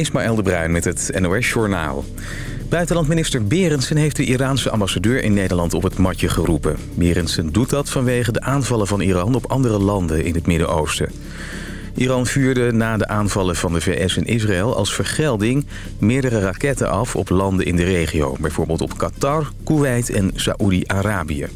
Ismaël de Bruin met het NOS Journaal. Buitenlandminister Berendsen heeft de Iraanse ambassadeur in Nederland op het matje geroepen. Berendsen doet dat vanwege de aanvallen van Iran op andere landen in het Midden-Oosten. Iran vuurde na de aanvallen van de VS en Israël als vergelding meerdere raketten af op landen in de regio. Bijvoorbeeld op Qatar, Kuwait en Saoedi-Arabië.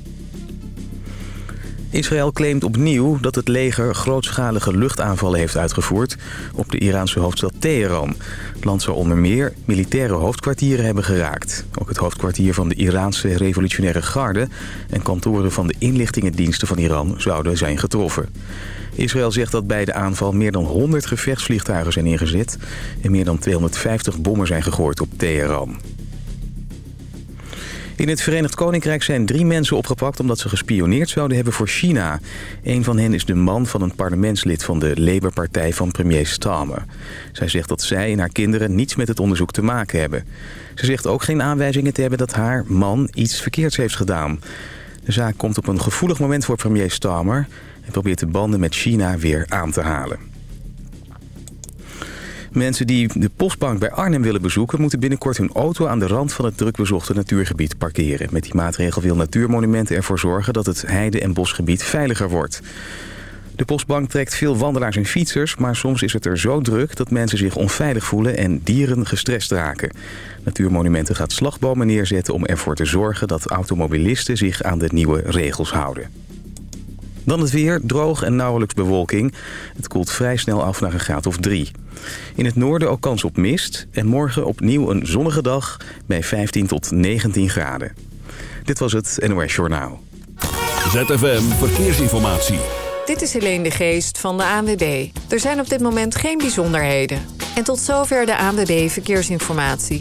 Israël claimt opnieuw dat het leger grootschalige luchtaanvallen heeft uitgevoerd op de Iraanse hoofdstad Teheran. Het land zou onder meer militaire hoofdkwartieren hebben geraakt. Ook het hoofdkwartier van de Iraanse revolutionaire garde en kantoren van de inlichtingendiensten van Iran zouden zijn getroffen. Israël zegt dat bij de aanval meer dan 100 gevechtsvliegtuigen zijn ingezet en meer dan 250 bommen zijn gegooid op Teheran. In het Verenigd Koninkrijk zijn drie mensen opgepakt... omdat ze gespioneerd zouden hebben voor China. Een van hen is de man van een parlementslid van de Labour-partij van premier Starmer. Zij zegt dat zij en haar kinderen niets met het onderzoek te maken hebben. Ze zegt ook geen aanwijzingen te hebben dat haar man iets verkeerds heeft gedaan. De zaak komt op een gevoelig moment voor premier Starmer... en probeert de banden met China weer aan te halen. Mensen die de postbank bij Arnhem willen bezoeken... moeten binnenkort hun auto aan de rand van het drukbezochte natuurgebied parkeren. Met die maatregel wil Natuurmonumenten ervoor zorgen... dat het heide- en bosgebied veiliger wordt. De postbank trekt veel wandelaars en fietsers... maar soms is het er zo druk dat mensen zich onveilig voelen... en dieren gestrest raken. Natuurmonumenten gaat slagbomen neerzetten om ervoor te zorgen... dat automobilisten zich aan de nieuwe regels houden. Dan het weer, droog en nauwelijks bewolking. Het koelt vrij snel af naar een graad of drie. In het noorden ook kans op mist en morgen opnieuw een zonnige dag bij 15 tot 19 graden. Dit was het NOS Journaal. ZFM Verkeersinformatie. Dit is Helene de Geest van de ANWB. Er zijn op dit moment geen bijzonderheden. En tot zover de ANWB Verkeersinformatie.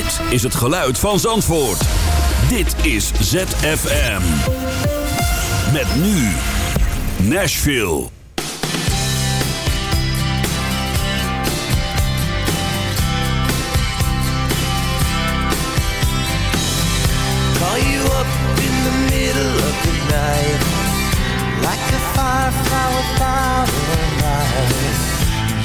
Dit is het geluid van Zandvoort. Dit is ZFM. Met nu Nashville. Call you up in the middle of the night Like a firefly without a light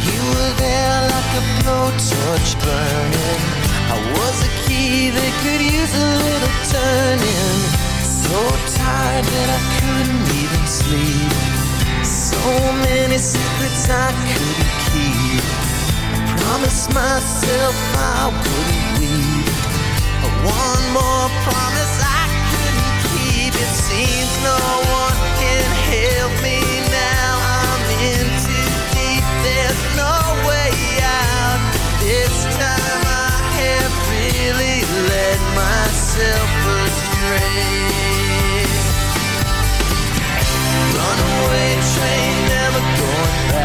You were there like a blowtorch burning I was a key that could use a little turning. So tired that I couldn't even sleep. So many secrets I couldn't keep. I promised myself I wouldn't leave one more promise I couldn't keep. It seems no one can help me now. I'm in really let myself astray Runaway train, never going back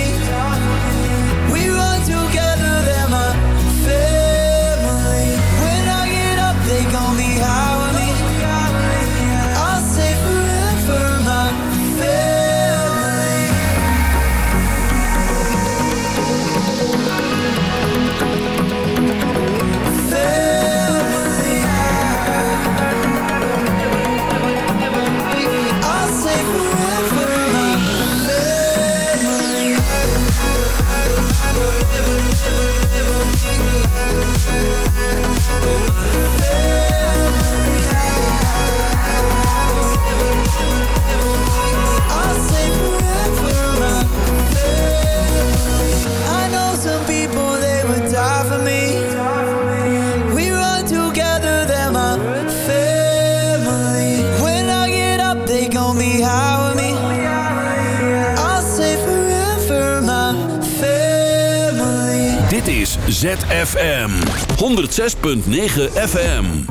106.9 FM.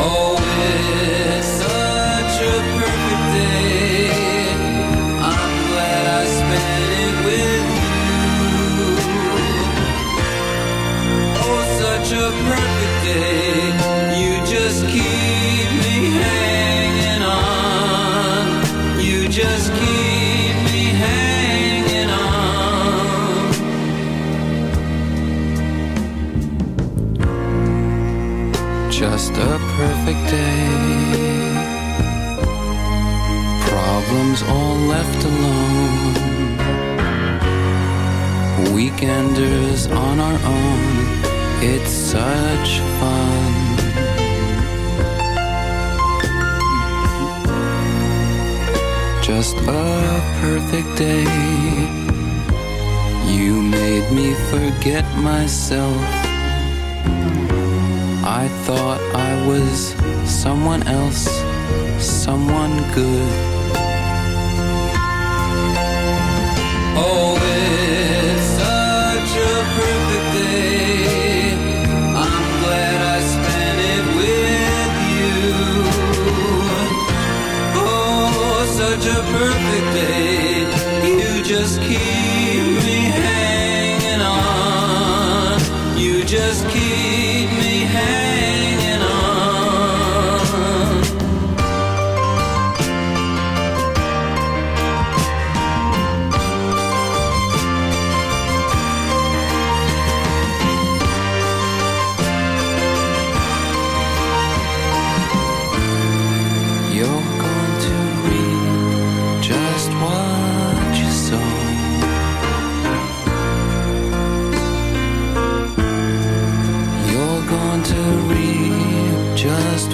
Oh.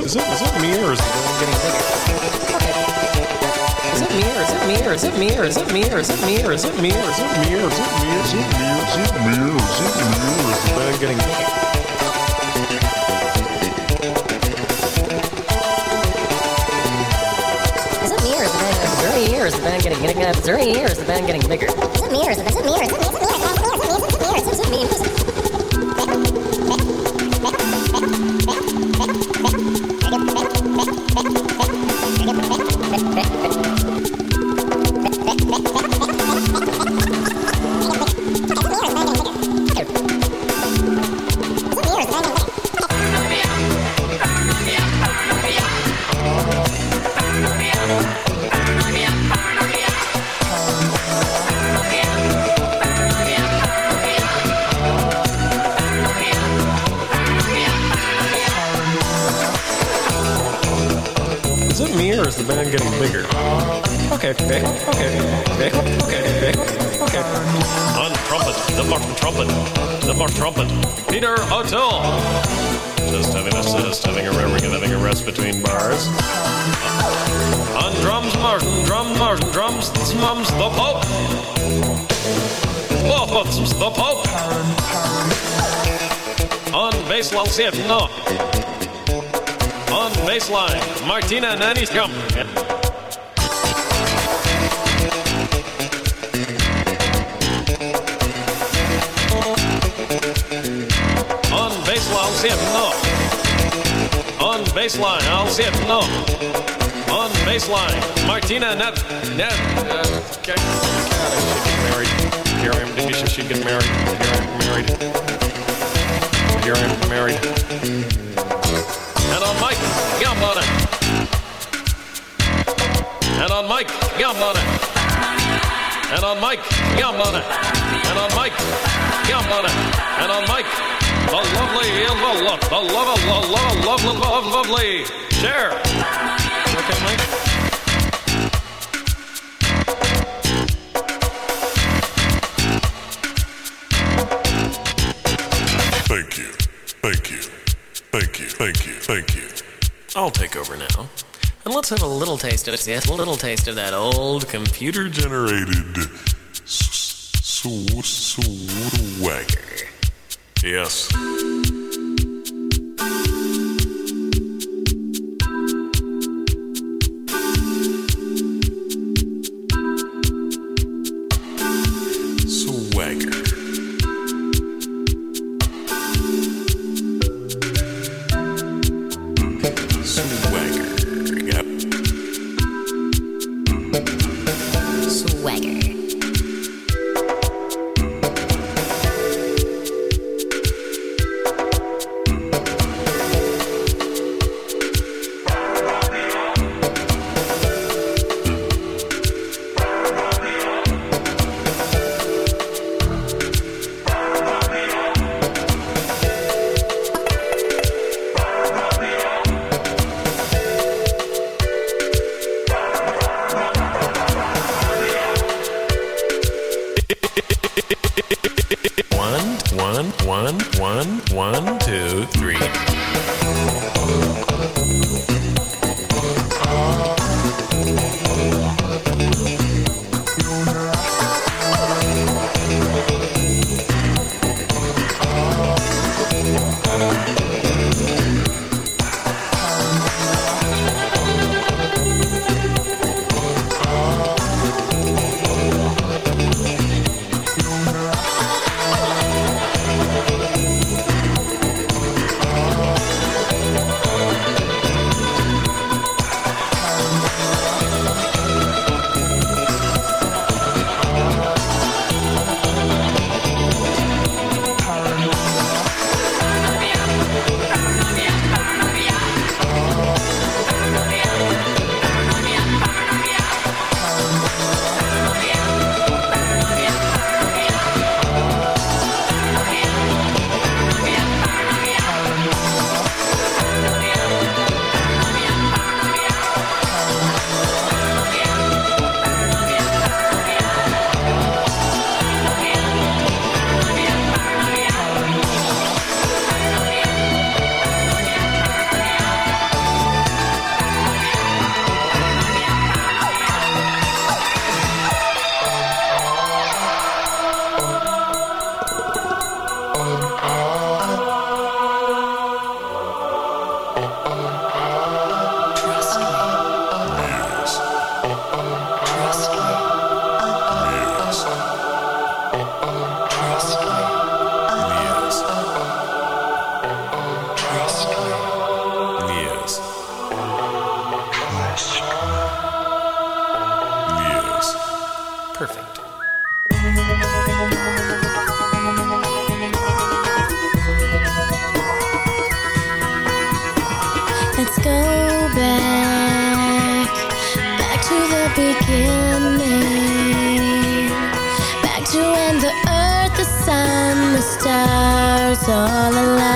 it, is, it, is it me or is the balloon getting bigger? Is it me or is it me or is it me or is it me or is it me or is it me or is it me or is it me or is it me or is it me or is it me or is the balloon getting bigger? Is the band getting bigger? Is it me or is the band getting bigger? Is it me or is it me or is it me? Is it me or is it me? Is it me? Is it me? Is it me? On I'll see it, no. On baseline, Martina Nani's come. On baseline, I'll see it, no. On baseline, I'll see it, no. On baseline, Martina Net. Net. Uh, okay. Married. Here I am. She get married. Here I am married. Am married. And on Mike, it. And on Mike, it. And on Mike, it. And on Mike, it. And on Mike, the lovely, the love, the love, the love, love, love, love, lovely. Share. Okay, Mike. Thank you. I'll take over now. And let's have a little taste of it. Yes, a little taste of that old computer Generated s- s- swagger. Yes. All align.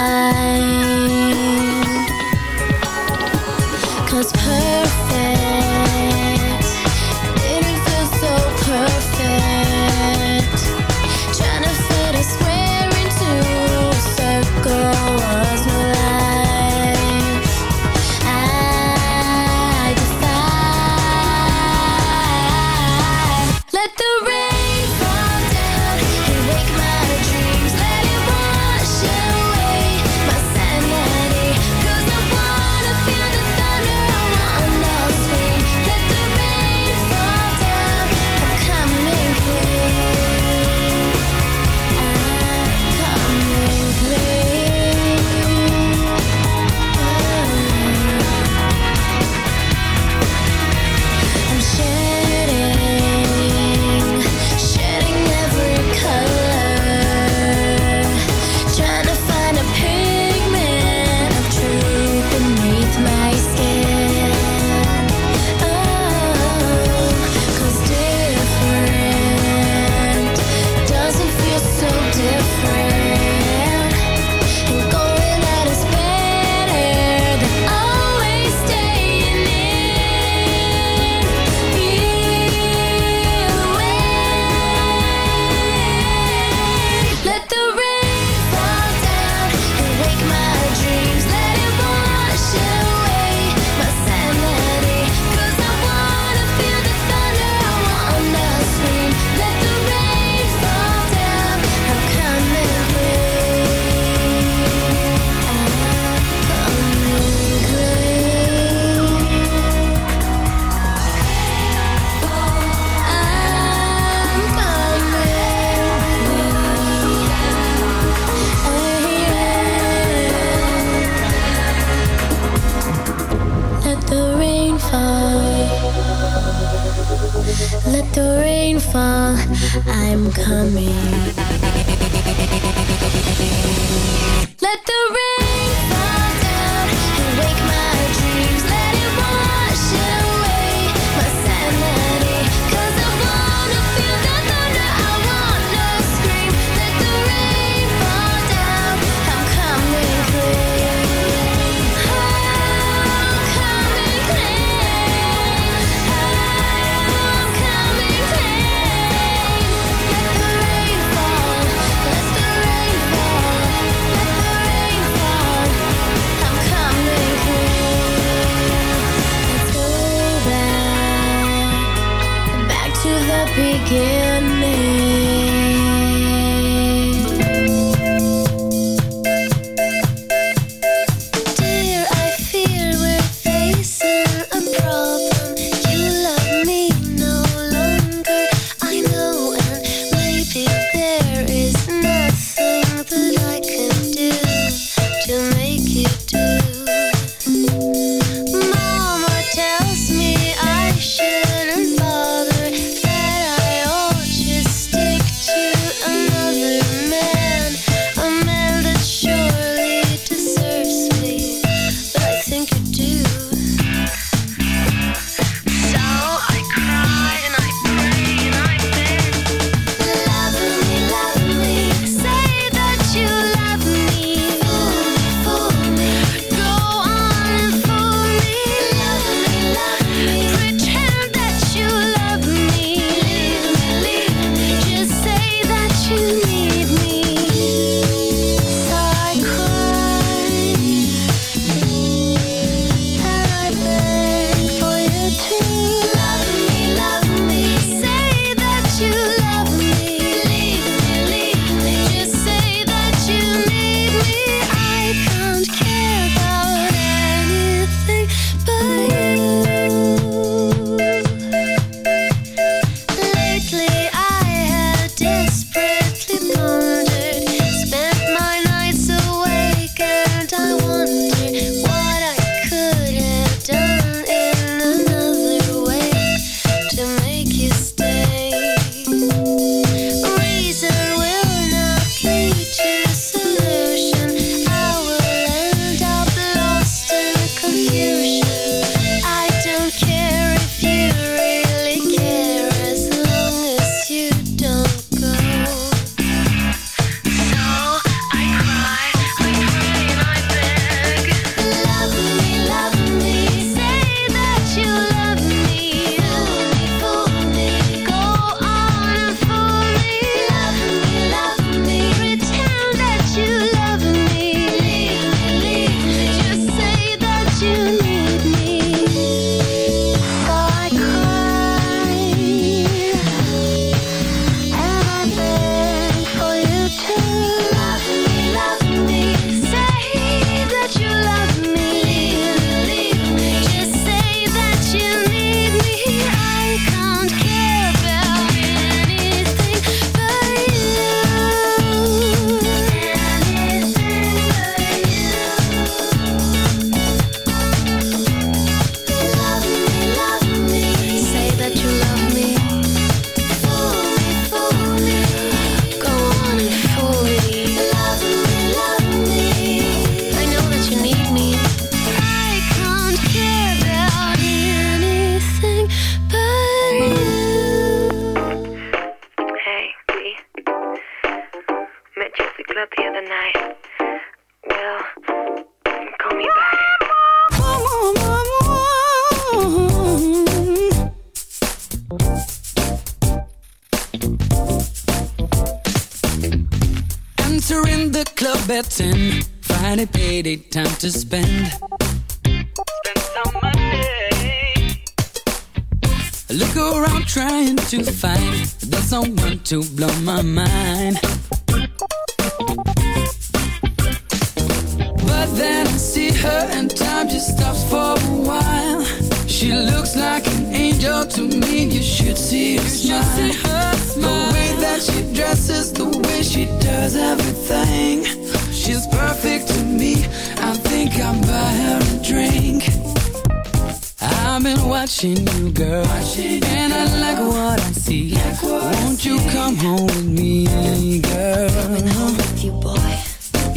To blow my mind.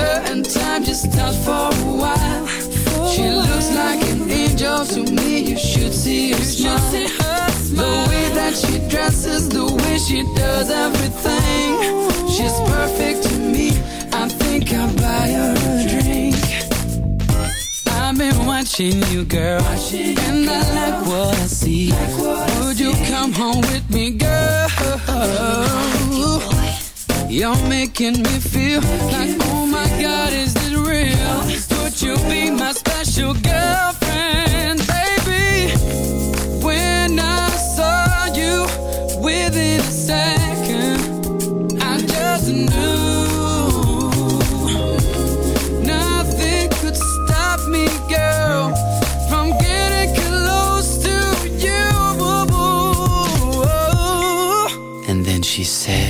Her and time just stops for a while. She looks like an angel to me. You should see her smile. The way that she dresses, the way she does everything. She's perfect to me. I think I'll buy her a drink. I've been watching you, girl, watching and I like what I see. like Would you come home with me, girl? You're making me feel like, oh my God, is this real? Would you be my special girlfriend, baby? When I saw you within a second, I just knew nothing could stop me, girl, from getting close to you. And then she said.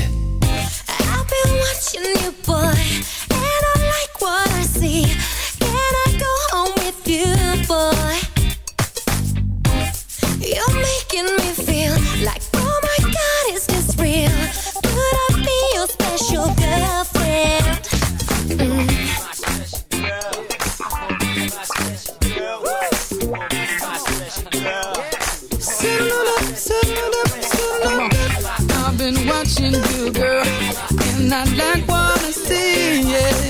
I like what I see. Yeah.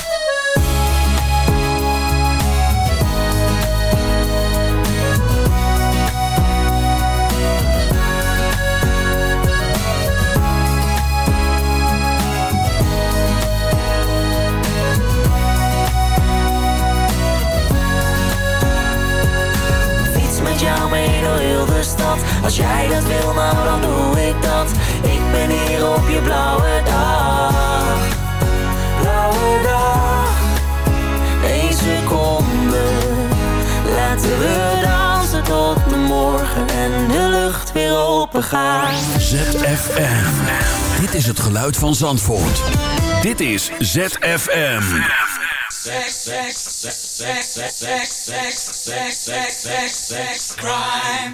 Stad Als jij dat wil, nou dan doe ik dat Ik ben hier op je blauwe dag Blauwe dag Eén seconde Laten we dansen tot de morgen En de lucht weer open gaat ZFM. Dit is het geluid van Zandvoort. Dit is ZFM. Sex, sex, sex, sex, sex, sex, sex, sex, sex, sex, sex, crime,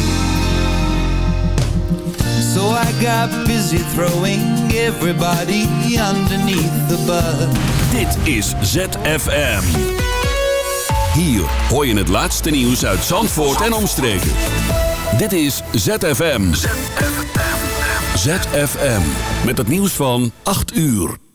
So I got busy throwing everybody underneath the bus. Dit is ZFM. Hier hoor je het laatste nieuws uit Zandvoort en omstreken. Dit is ZFM. ZFM. Met het nieuws van 8 uur.